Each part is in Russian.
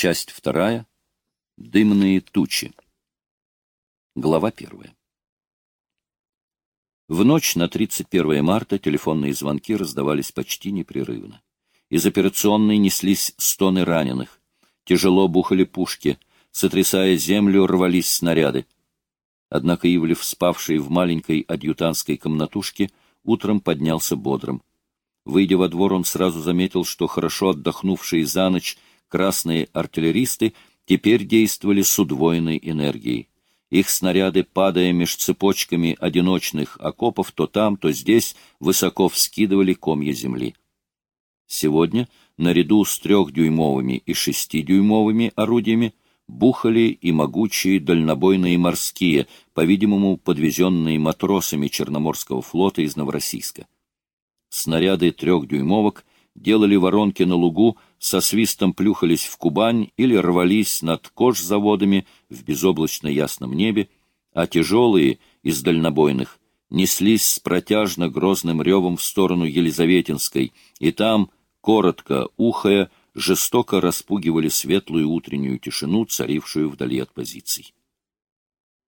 Часть вторая. Дымные тучи. Глава первая. В ночь на 31 марта телефонные звонки раздавались почти непрерывно. Из операционной неслись стоны раненых. Тяжело бухали пушки. Сотрясая землю, рвались снаряды. Однако Ивлев, спавший в маленькой адъютантской комнатушке, утром поднялся бодрым. Выйдя во двор, он сразу заметил, что хорошо отдохнувшие за ночь красные артиллеристы теперь действовали с удвоенной энергией. Их снаряды, падая меж цепочками одиночных окопов, то там, то здесь, высоко вскидывали комья земли. Сегодня, наряду с трехдюймовыми и шестидюймовыми орудиями, бухали и могучие дальнобойные морские, по-видимому, подвезенные матросами Черноморского флота из Новороссийска. Снаряды трехдюймовок делали воронки на лугу, со свистом плюхались в Кубань или рвались над кожзаводами в безоблачно ясном небе, а тяжелые из дальнобойных неслись с протяжно грозным ревом в сторону Елизаветинской, и там, коротко ухая, жестоко распугивали светлую утреннюю тишину, царившую вдали от позиций.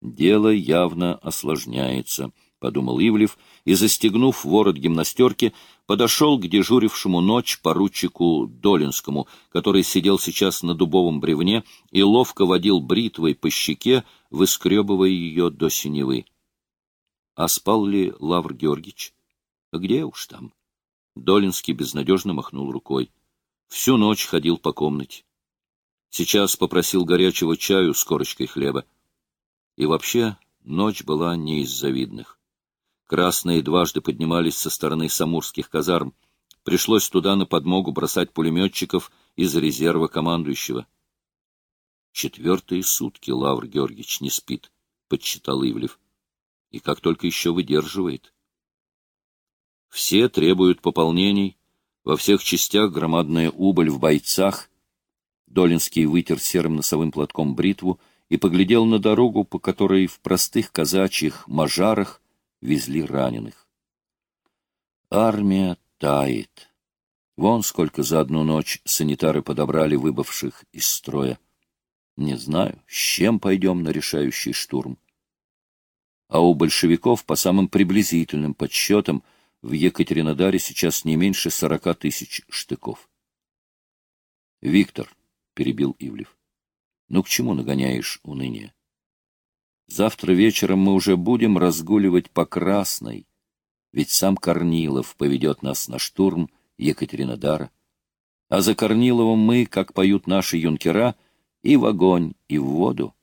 Дело явно осложняется, —— подумал Ивлев, и, застегнув ворот гимнастерки, подошел к дежурившему ночь поручику Долинскому, который сидел сейчас на дубовом бревне и ловко водил бритвой по щеке, выскребывая ее до синевы. А спал ли Лавр Георгиевич? Где уж там? Долинский безнадежно махнул рукой. Всю ночь ходил по комнате. Сейчас попросил горячего чаю с корочкой хлеба. И вообще ночь была не из завидных. Красные дважды поднимались со стороны самурских казарм. Пришлось туда на подмогу бросать пулеметчиков из резерва командующего. Четвертые сутки Лавр Георгиевич не спит, — подсчитал Ивлев. И как только еще выдерживает. Все требуют пополнений, во всех частях громадная убыль в бойцах. Долинский вытер серым носовым платком бритву и поглядел на дорогу, по которой в простых казачьих мажарах везли раненых. Армия тает. Вон сколько за одну ночь санитары подобрали выбывших из строя. Не знаю, с чем пойдем на решающий штурм. А у большевиков, по самым приблизительным подсчетам, в Екатеринодаре сейчас не меньше сорока тысяч штыков. — Виктор, — перебил Ивлев, — ну к чему нагоняешь уныние? Завтра вечером мы уже будем разгуливать по Красной, ведь сам Корнилов поведет нас на штурм Екатеринодара. А за Корниловым мы, как поют наши юнкера, и в огонь, и в воду.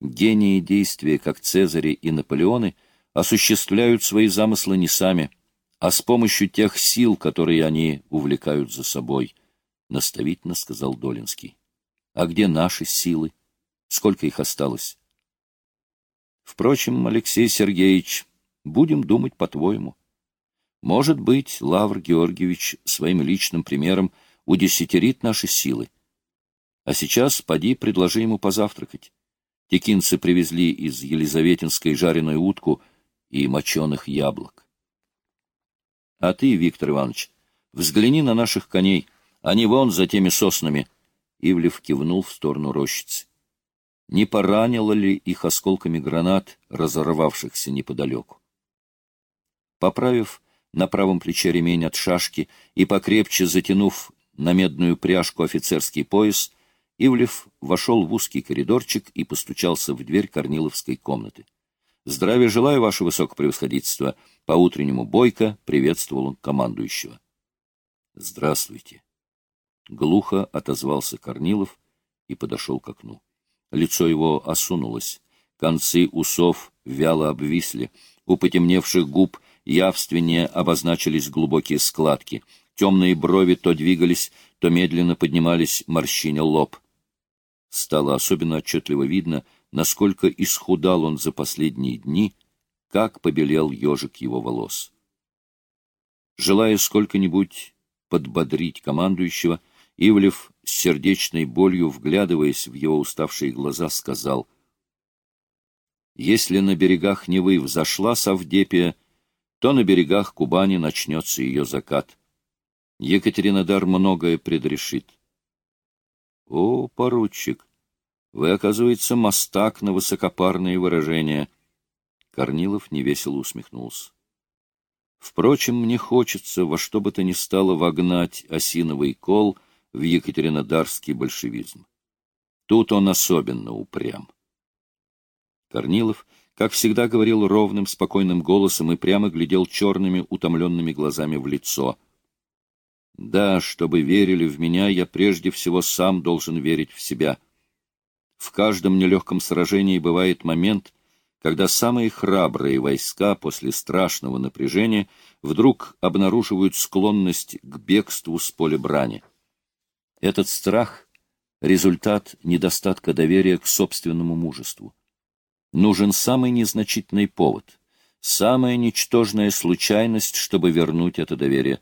Гении действия, как Цезари и Наполеоны, осуществляют свои замыслы не сами, а с помощью тех сил, которые они увлекают за собой, — наставительно сказал Долинский. — А где наши силы? Сколько их осталось? Впрочем, Алексей Сергеевич, будем думать по-твоему. Может быть, Лавр Георгиевич своим личным примером удесятерит наши силы. А сейчас поди предложи ему позавтракать. Текинцы привезли из Елизаветинской жареную утку и моченых яблок. А ты, Виктор Иванович, взгляни на наших коней, они вон за теми соснами. Ивлев кивнул в сторону рощицы не поранило ли их осколками гранат, разорвавшихся неподалеку. Поправив на правом плече ремень от шашки и покрепче затянув на медную пряжку офицерский пояс, Ивлев вошел в узкий коридорчик и постучался в дверь Корниловской комнаты. — Здравия желаю, ваше высокопревосходительство! — по-утреннему бойко приветствовал он командующего. — Здравствуйте! Глухо отозвался Корнилов и подошел к окну. Лицо его осунулось, концы усов вяло обвисли, у потемневших губ явственнее обозначились глубокие складки, темные брови то двигались, то медленно поднимались морщиня лоб. Стало особенно отчетливо видно, насколько исхудал он за последние дни, как побелел ежик его волос. Желая сколько-нибудь подбодрить командующего, Ивлев с сердечной болью, вглядываясь в его уставшие глаза, сказал, «Если на берегах Невы взошла Савдепия, то на берегах Кубани начнется ее закат. Екатеринодар многое предрешит. О, поручик, вы, оказывается, мастак на высокопарные выражения. Корнилов невесело усмехнулся. Впрочем, мне хочется во что бы то ни стало вогнать осиновый кол в Екатеринодарский большевизм. Тут он особенно упрям. Корнилов, как всегда, говорил ровным, спокойным голосом и прямо глядел черными, утомленными глазами в лицо. Да, чтобы верили в меня, я прежде всего сам должен верить в себя. В каждом нелегком сражении бывает момент, когда самые храбрые войска после страшного напряжения вдруг обнаруживают склонность к бегству с поля брани. Этот страх — результат недостатка доверия к собственному мужеству. Нужен самый незначительный повод, самая ничтожная случайность, чтобы вернуть это доверие.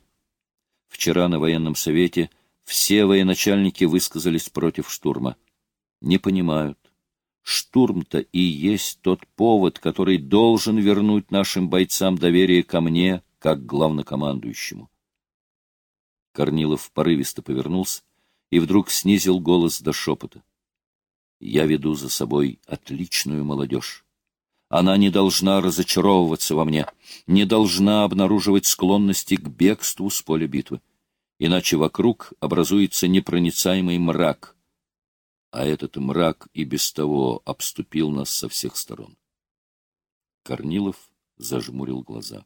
Вчера на военном совете все военачальники высказались против штурма. Не понимают, Штурм-то и есть тот повод, который должен вернуть нашим бойцам доверие ко мне, как главнокомандующему. Корнилов порывисто повернулся и вдруг снизил голос до шепота. Я веду за собой отличную молодежь. Она не должна разочаровываться во мне, не должна обнаруживать склонности к бегству с поля битвы. Иначе вокруг образуется непроницаемый мрак — а этот мрак и без того обступил нас со всех сторон. Корнилов зажмурил глаза.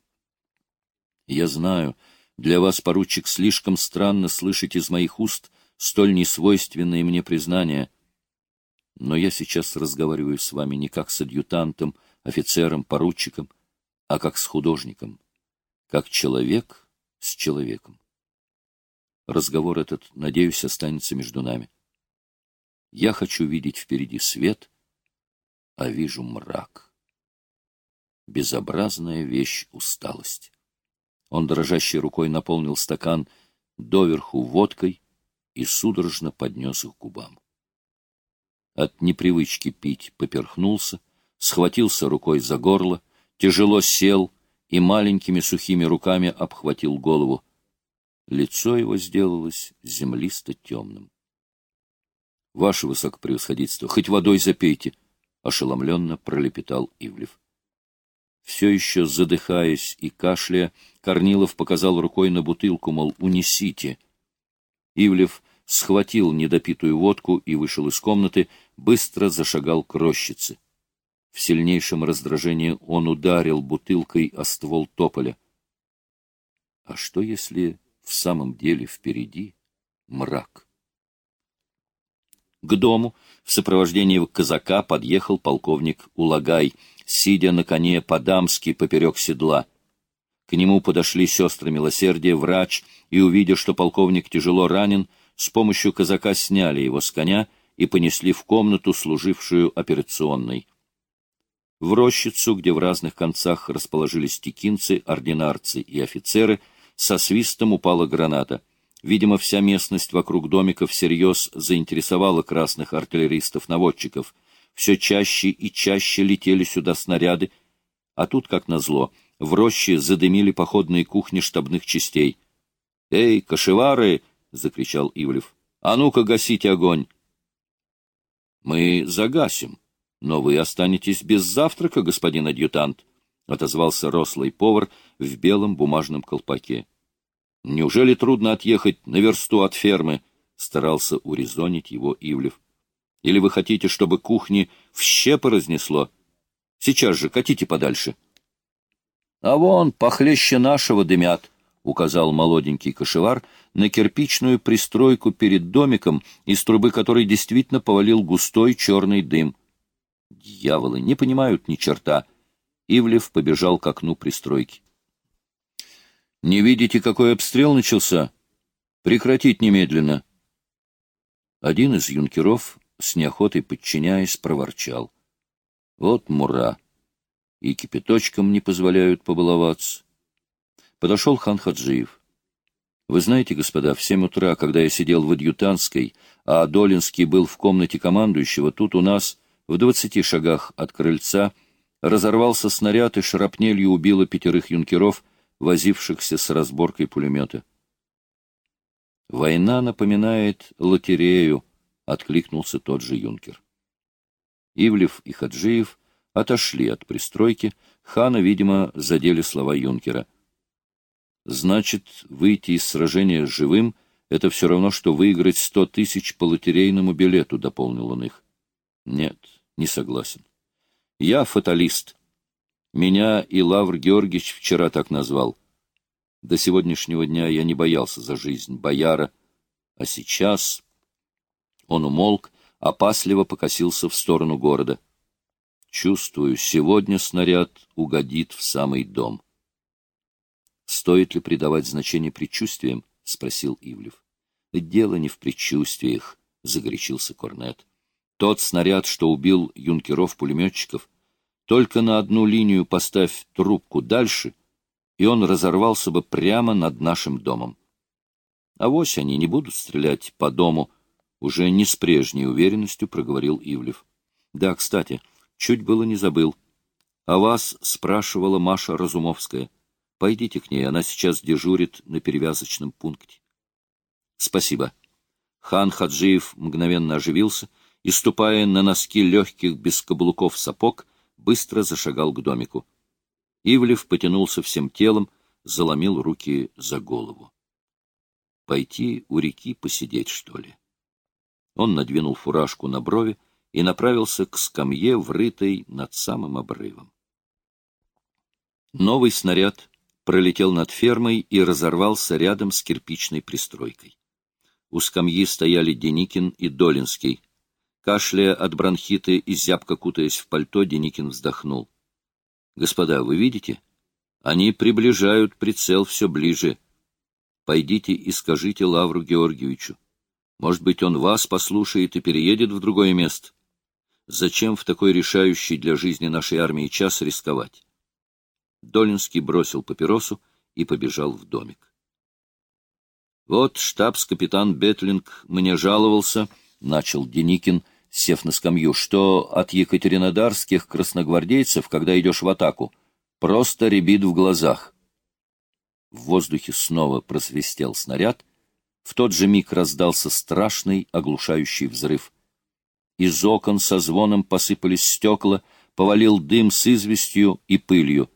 — Я знаю, для вас, поручик, слишком странно слышать из моих уст столь несвойственные мне признания. Но я сейчас разговариваю с вами не как с адъютантом, офицером, поручиком, а как с художником, как человек с человеком. Разговор этот, надеюсь, останется между нами. Я хочу видеть впереди свет, а вижу мрак. Безобразная вещь — усталость. Он дрожащей рукой наполнил стакан доверху водкой и судорожно поднес их к губам. От непривычки пить поперхнулся, схватился рукой за горло, тяжело сел и маленькими сухими руками обхватил голову. Лицо его сделалось землисто-темным. — Ваше высокопревосходительство, хоть водой запейте, — ошеломленно пролепетал Ивлев. Все еще задыхаясь и кашляя, Корнилов показал рукой на бутылку, мол, унесите. Ивлев схватил недопитую водку и вышел из комнаты, быстро зашагал к рощице. В сильнейшем раздражении он ударил бутылкой о ствол тополя. А что, если в самом деле впереди мрак? К дому в сопровождении казака подъехал полковник Улагай, сидя на коне по-дамски поперек седла. К нему подошли сестры милосердия, врач, и, увидя, что полковник тяжело ранен, с помощью казака сняли его с коня и понесли в комнату, служившую операционной. В рощицу, где в разных концах расположились текинцы, ординарцы и офицеры, со свистом упала граната — Видимо, вся местность вокруг домика всерьез заинтересовала красных артиллеристов-наводчиков. Все чаще и чаще летели сюда снаряды, а тут, как назло, в роще задымили походные кухни штабных частей. — Эй, кошевары! — закричал Ивлев. — А ну-ка гасите огонь! — Мы загасим, но вы останетесь без завтрака, господин адъютант, — отозвался рослый повар в белом бумажном колпаке. Неужели трудно отъехать на версту от фермы? Старался урезонить его Ивлев. Или вы хотите, чтобы кухни в щепы разнесло? Сейчас же катите подальше. — А вон, похлеще нашего дымят, — указал молоденький кошевар на кирпичную пристройку перед домиком, из трубы которой действительно повалил густой черный дым. Дьяволы не понимают ни черта. Ивлев побежал к окну пристройки. Не видите, какой обстрел начался? Прекратить немедленно. Один из юнкеров, с неохотой подчиняясь, проворчал. Вот мура. И кипяточком не позволяют побаловаться. Подошел хан Хаджиев. Вы знаете, господа, в семь утра, когда я сидел в адъютантской, а Долинский был в комнате командующего, тут у нас, в двадцати шагах от крыльца, разорвался снаряд и шрапнелью убило пятерых юнкеров — возившихся с разборкой пулемета. Война напоминает лотерею, откликнулся тот же юнкер. Ивлев и Хаджиев отошли от пристройки, хана, видимо, задели слова юнкера. Значит, выйти из сражения живым — это все равно, что выиграть сто тысяч по лотерейному билету, — дополнил он их. Нет, не согласен. Я фаталист. Меня и Лавр Георгиевич вчера так назвал. До сегодняшнего дня я не боялся за жизнь бояра, а сейчас... Он умолк, опасливо покосился в сторону города. Чувствую, сегодня снаряд угодит в самый дом. Стоит ли придавать значение предчувствиям? — спросил Ивлев. — Дело не в предчувствиях, — загорячился Корнет. Тот снаряд, что убил юнкеров-пулеметчиков, только на одну линию поставь трубку дальше, и он разорвался бы прямо над нашим домом. А вось они не будут стрелять по дому, уже не с прежней уверенностью проговорил Ивлев. Да, кстати, — Чуть было не забыл. А вас спрашивала Маша Разумовская. Пойдите к ней, она сейчас дежурит на перевязочном пункте. Спасибо. Хан Хаджиев мгновенно оживился и, ступая на носки легких без каблуков сапог, быстро зашагал к домику. Ивлев потянулся всем телом, заломил руки за голову. Пойти у реки посидеть, что ли? Он надвинул фуражку на брови, и направился к скамье, врытой над самым обрывом. Новый снаряд пролетел над фермой и разорвался рядом с кирпичной пристройкой. У скамьи стояли Деникин и Долинский. Кашляя от бронхиты и зябко кутаясь в пальто, Деникин вздохнул. — Господа, вы видите? Они приближают прицел все ближе. Пойдите и скажите Лавру Георгиевичу. Может быть, он вас послушает и переедет в другое место. Зачем в такой решающий для жизни нашей армии час рисковать? Долинский бросил папиросу и побежал в домик. Вот штабс-капитан Бетлинг мне жаловался, — начал Деникин, сев на скамью, — что от екатеринодарских красногвардейцев, когда идешь в атаку, просто рябит в глазах. В воздухе снова просвистел снаряд. В тот же миг раздался страшный оглушающий взрыв. Из окон со звоном посыпались стекла, повалил дым с известью и пылью.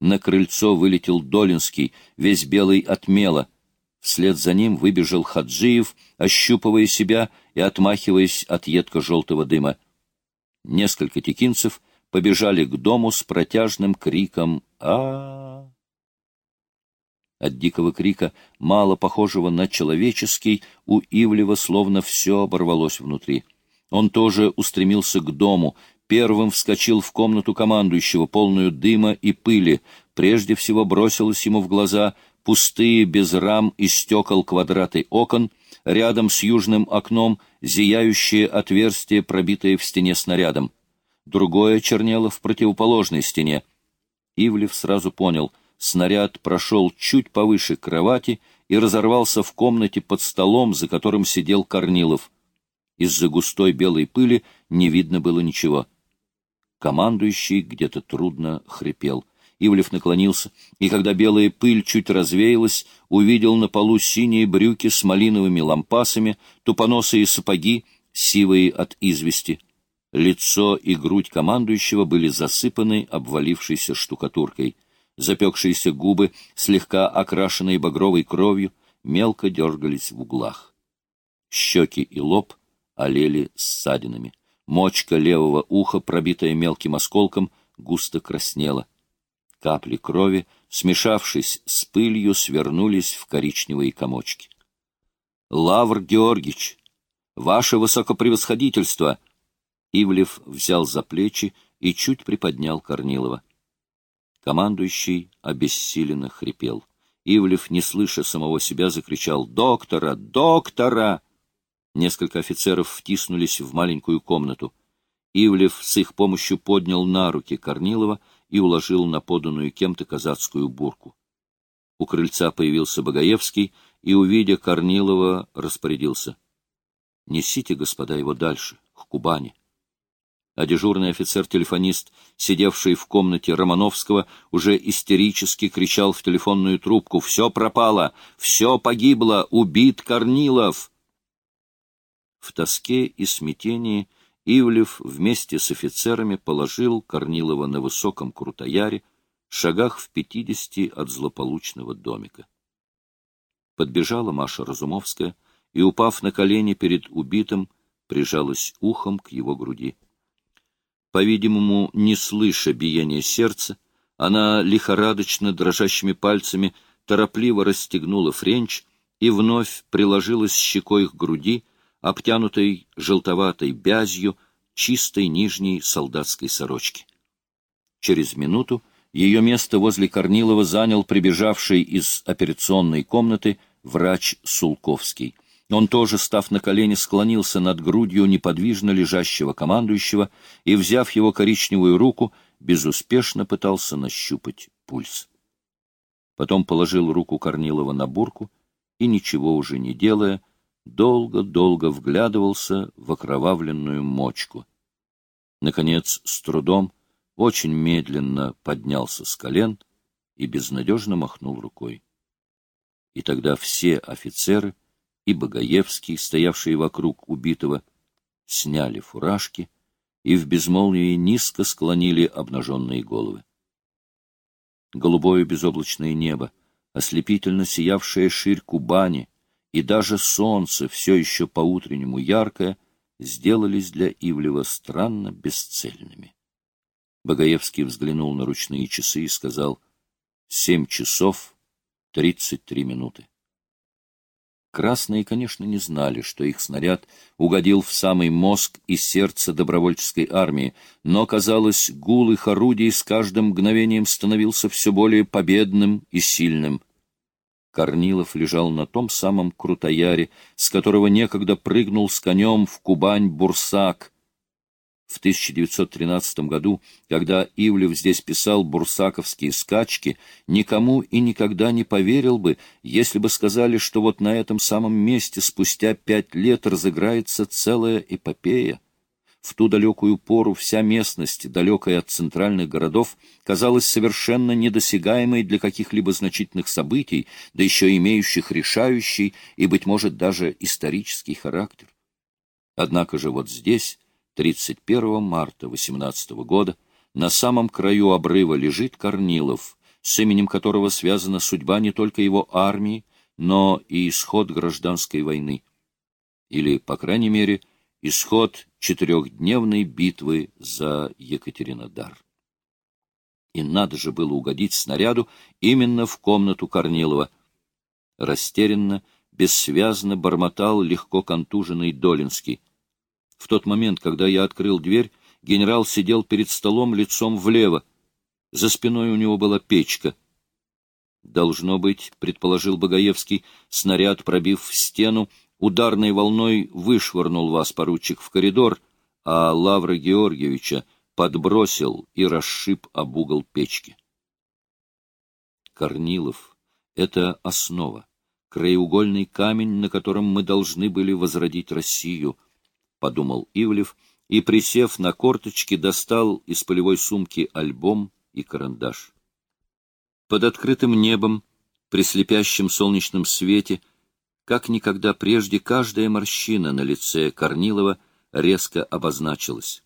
На крыльцо вылетел Долинский, весь белый от мела. Вслед за ним выбежал Хаджиев, ощупывая себя и отмахиваясь от едко-желтого дыма. Несколько текинцев побежали к дому с протяжным криком а, От дикого крика, мало похожего на человеческий, у Ивлева словно все оборвалось внутри. Он тоже устремился к дому, первым вскочил в комнату командующего, полную дыма и пыли. Прежде всего бросилось ему в глаза пустые без рам и стекол квадраты окон, рядом с южным окном зияющее отверстие, пробитое в стене снарядом. Другое чернело в противоположной стене. Ивлев сразу понял, снаряд прошел чуть повыше кровати и разорвался в комнате под столом, за которым сидел Корнилов. Из-за густой белой пыли не видно было ничего. Командующий где-то трудно хрипел. Ивлев наклонился, и когда белая пыль чуть развеялась, увидел на полу синие брюки с малиновыми лампасами, тупоносые сапоги, сивые от извести. Лицо и грудь командующего были засыпаны обвалившейся штукатуркой. Запекшиеся губы, слегка окрашенные багровой кровью, мелко дергались в углах. Щеки и лоб олели ссадинами. Мочка левого уха, пробитая мелким осколком, густо краснела. Капли крови, смешавшись с пылью, свернулись в коричневые комочки. — Лавр Георгич! Ваше высокопревосходительство! Ивлев взял за плечи и чуть приподнял Корнилова. Командующий обессиленно хрипел. Ивлев, не слыша самого себя, закричал «Доктора! Доктора!» Несколько офицеров втиснулись в маленькую комнату. Ивлев с их помощью поднял на руки Корнилова и уложил на поданную кем-то казацкую бурку. У крыльца появился Богоевский и, увидя Корнилова, распорядился. — Несите, господа, его дальше, к Кубани. А дежурный офицер-телефонист, сидевший в комнате Романовского, уже истерически кричал в телефонную трубку. «Все пропало! Все погибло! Убит Корнилов!» В тоске и смятении Ивлев вместе с офицерами положил Корнилова на высоком крутояре, шагах в пятидесяти от злополучного домика. Подбежала Маша Разумовская и, упав на колени перед убитым, прижалась ухом к его груди. По-видимому, не слыша биения сердца, она лихорадочно дрожащими пальцами торопливо расстегнула френч и вновь приложилась щекой к груди, обтянутой желтоватой бязью чистой нижней солдатской сорочки. Через минуту ее место возле Корнилова занял прибежавший из операционной комнаты врач Сулковский. Он тоже, став на колени, склонился над грудью неподвижно лежащего командующего и, взяв его коричневую руку, безуспешно пытался нащупать пульс. Потом положил руку Корнилова на бурку и, ничего уже не делая, долго-долго вглядывался в окровавленную мочку. Наконец, с трудом, очень медленно поднялся с колен и безнадежно махнул рукой. И тогда все офицеры и Богоевский, стоявшие вокруг убитого, сняли фуражки и в безмолвии низко склонили обнаженные головы. Голубое безоблачное небо, ослепительно сиявшая ширь Кубани и даже солнце, все еще по-утреннему яркое, сделались для Ивлева странно бесцельными. Богоевский взглянул на ручные часы и сказал «Семь часов тридцать три минуты». Красные, конечно, не знали, что их снаряд угодил в самый мозг и сердце добровольческой армии, но, казалось, гул их орудий с каждым мгновением становился все более победным и сильным. Корнилов лежал на том самом крутояре, с которого некогда прыгнул с конем в Кубань Бурсак, в 1913 году, когда Ивлев здесь писал бурсаковские скачки, никому и никогда не поверил бы, если бы сказали, что вот на этом самом месте спустя пять лет разыграется целая эпопея. В ту далекую пору вся местность, далекая от центральных городов, казалась совершенно недосягаемой для каких-либо значительных событий, да еще имеющих решающий и, быть может, даже исторический характер. Однако же вот здесь 31 марта 18 года на самом краю обрыва лежит Корнилов, с именем которого связана судьба не только его армии, но и исход гражданской войны. Или, по крайней мере, исход четырехдневной битвы за Екатеринодар. И надо же было угодить снаряду именно в комнату Корнилова. Растерянно, бессвязно бормотал легко контуженный Долинский. В тот момент, когда я открыл дверь, генерал сидел перед столом лицом влево. За спиной у него была печка. Должно быть, предположил Богоевский, снаряд, пробив в стену, ударной волной вышвырнул вас, поручик, в коридор, а Лавра Георгиевича подбросил и расшиб об угол печки. Корнилов — это основа, краеугольный камень, на котором мы должны были возродить Россию —— подумал Ивлев и, присев на корточки, достал из полевой сумки альбом и карандаш. Под открытым небом, при слепящем солнечном свете, как никогда прежде каждая морщина на лице Корнилова резко обозначилась.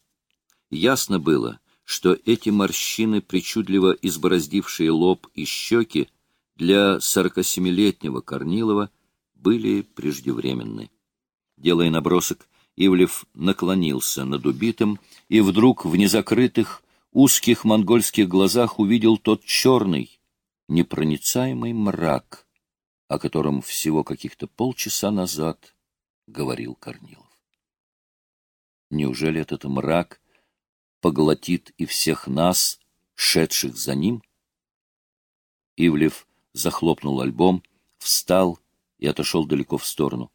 Ясно было, что эти морщины, причудливо избороздившие лоб и щеки, для сорокасемилетнего Корнилова были преждевременны. Делая набросок, Ивлев наклонился над убитым и вдруг в незакрытых, узких монгольских глазах увидел тот черный, непроницаемый мрак, о котором всего каких-то полчаса назад говорил Корнилов. Неужели этот мрак поглотит и всех нас, шедших за ним? Ивлев захлопнул альбом, встал и отошел далеко в сторону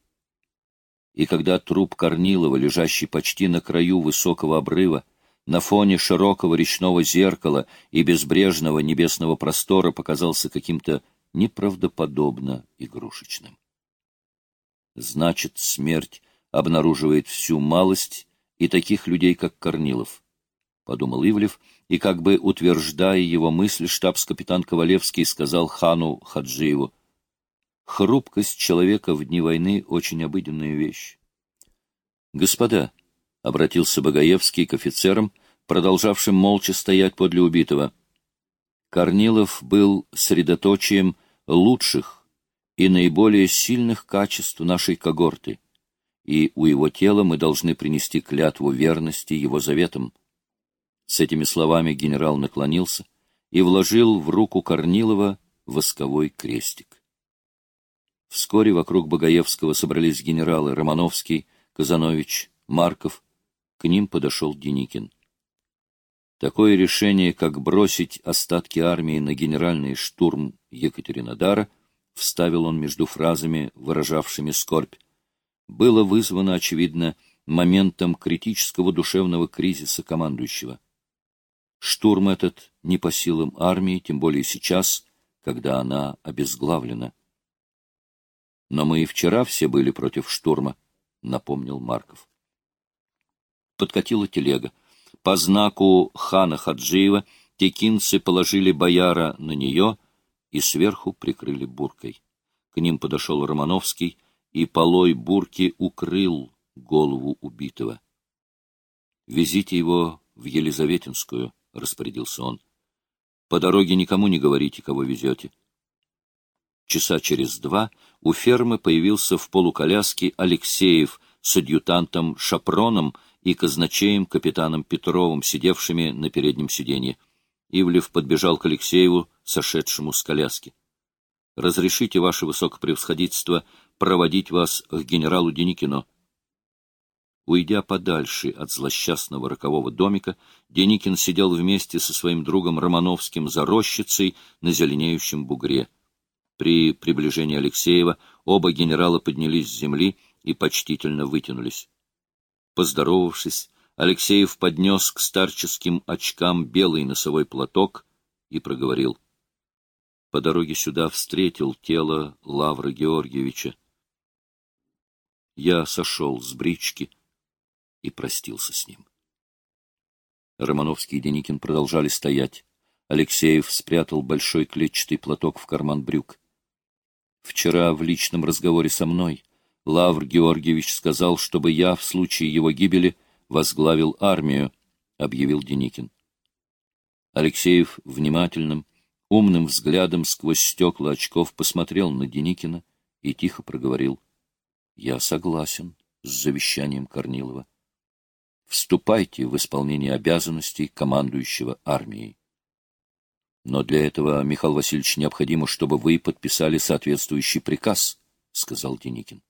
и когда труп Корнилова, лежащий почти на краю высокого обрыва, на фоне широкого речного зеркала и безбрежного небесного простора показался каким-то неправдоподобно игрушечным. Значит, смерть обнаруживает всю малость и таких людей, как Корнилов, — подумал Ивлев, и, как бы утверждая его мысль, штабс-капитан Ковалевский сказал хану Хаджиеву, Хрупкость человека в дни войны — очень обыденная вещь. Господа, — обратился Богоевский к офицерам, продолжавшим молча стоять подле убитого. Корнилов был средоточием лучших и наиболее сильных качеств нашей когорты, и у его тела мы должны принести клятву верности его заветам. С этими словами генерал наклонился и вложил в руку Корнилова восковой крестик. Вскоре вокруг Богоевского собрались генералы Романовский, Казанович, Марков. К ним подошел Деникин. Такое решение, как бросить остатки армии на генеральный штурм Екатеринодара, вставил он между фразами, выражавшими скорбь, было вызвано, очевидно, моментом критического душевного кризиса командующего. Штурм этот не по силам армии, тем более сейчас, когда она обезглавлена. Но мы и вчера все были против штурма, — напомнил Марков. Подкатила телега. По знаку хана Хаджиева текинцы положили бояра на нее и сверху прикрыли буркой. К ним подошел Романовский и полой бурки укрыл голову убитого. «Везите его в Елизаветинскую», — распорядился он. «По дороге никому не говорите, кого везете». Часа через два у фермы появился в полуколяске Алексеев с адъютантом Шапроном и казначеем капитаном Петровым, сидевшими на переднем сиденье. Ивлев подбежал к Алексееву, сошедшему с коляски. — Разрешите, ваше высокопревосходительство, проводить вас к генералу Деникину. Уйдя подальше от злосчастного рокового домика, Деникин сидел вместе со своим другом Романовским за рощицей на зеленеющем бугре. При приближении Алексеева оба генерала поднялись с земли и почтительно вытянулись. Поздоровавшись, Алексеев поднес к старческим очкам белый носовой платок и проговорил. По дороге сюда встретил тело Лавра Георгиевича. Я сошел с брички и простился с ним. Романовский и Деникин продолжали стоять. Алексеев спрятал большой клетчатый платок в карман брюк. Вчера в личном разговоре со мной Лавр Георгиевич сказал, чтобы я в случае его гибели возглавил армию, — объявил Деникин. Алексеев внимательным, умным взглядом сквозь стекла очков посмотрел на Деникина и тихо проговорил. — Я согласен с завещанием Корнилова. Вступайте в исполнение обязанностей командующего армией. Но для этого, Михаил Васильевич, необходимо, чтобы вы подписали соответствующий приказ, — сказал Деникин. —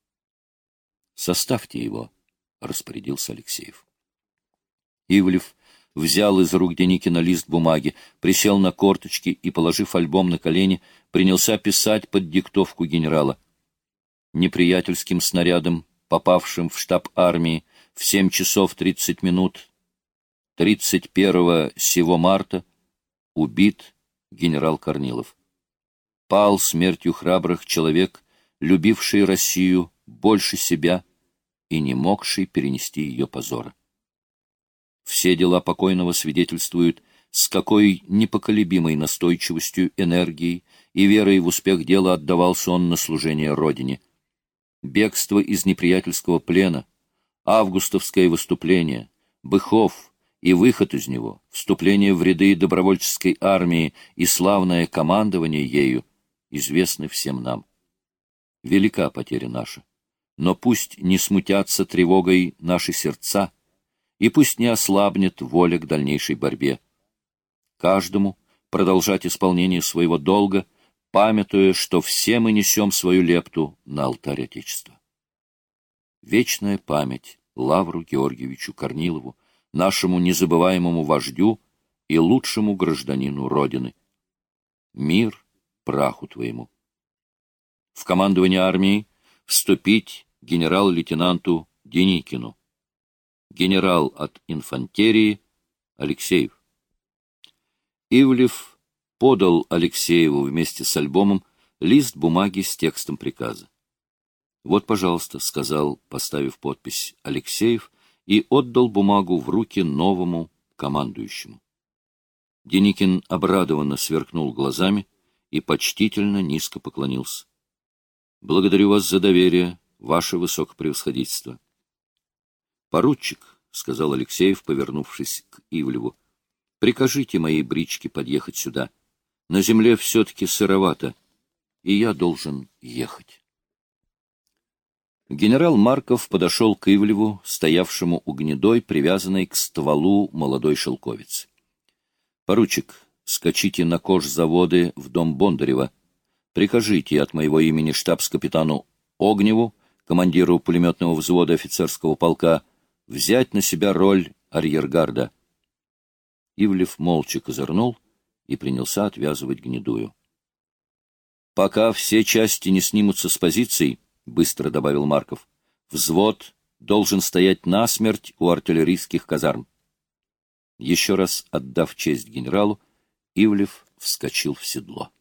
Составьте его, — распорядился Алексеев. Ивлев взял из рук Деникина лист бумаги, присел на корточки и, положив альбом на колени, принялся писать под диктовку генерала. Неприятельским снарядом, попавшим в штаб армии в семь часов тридцать минут 31 сего марта, убит генерал Корнилов. Пал смертью храбрых человек, любивший Россию больше себя и не могший перенести ее позора. Все дела покойного свидетельствуют, с какой непоколебимой настойчивостью, энергией и верой в успех дела отдавался он на служение Родине. Бегство из неприятельского плена, августовское выступление, Быхов, и выход из него, вступление в ряды добровольческой армии и славное командование ею известны всем нам. Велика потеря наша, но пусть не смутятся тревогой наши сердца, и пусть не ослабнет воля к дальнейшей борьбе. Каждому продолжать исполнение своего долга, памятуя, что все мы несем свою лепту на алтарь Отечества. Вечная память Лавру Георгиевичу Корнилову, нашему незабываемому вождю и лучшему гражданину Родины. Мир праху твоему. В командование армии вступить генерал-лейтенанту Деникину. Генерал от инфантерии Алексеев. Ивлев подал Алексееву вместе с альбомом лист бумаги с текстом приказа. «Вот, пожалуйста», — сказал, поставив подпись Алексеев, и отдал бумагу в руки новому командующему. Деникин обрадованно сверкнул глазами и почтительно низко поклонился. — Благодарю вас за доверие, ваше высокопревосходительство. — Поручик, — сказал Алексеев, повернувшись к Ивлеву, — прикажите моей бричке подъехать сюда. На земле все-таки сыровато, и я должен ехать. Генерал Марков подошел к Ивлеву, стоявшему у гнедой, привязанной к стволу молодой шелковицы. — Поручик, скачите на кожзаводы в дом Бондарева. Прикажите от моего имени штабс-капитану Огневу, командиру пулеметного взвода офицерского полка, взять на себя роль арьергарда. Ивлев молча козырнул и принялся отвязывать гнедую. — Пока все части не снимутся с позиций, — быстро добавил Марков, — взвод должен стоять насмерть у артиллерийских казарм. Еще раз отдав честь генералу, Ивлев вскочил в седло.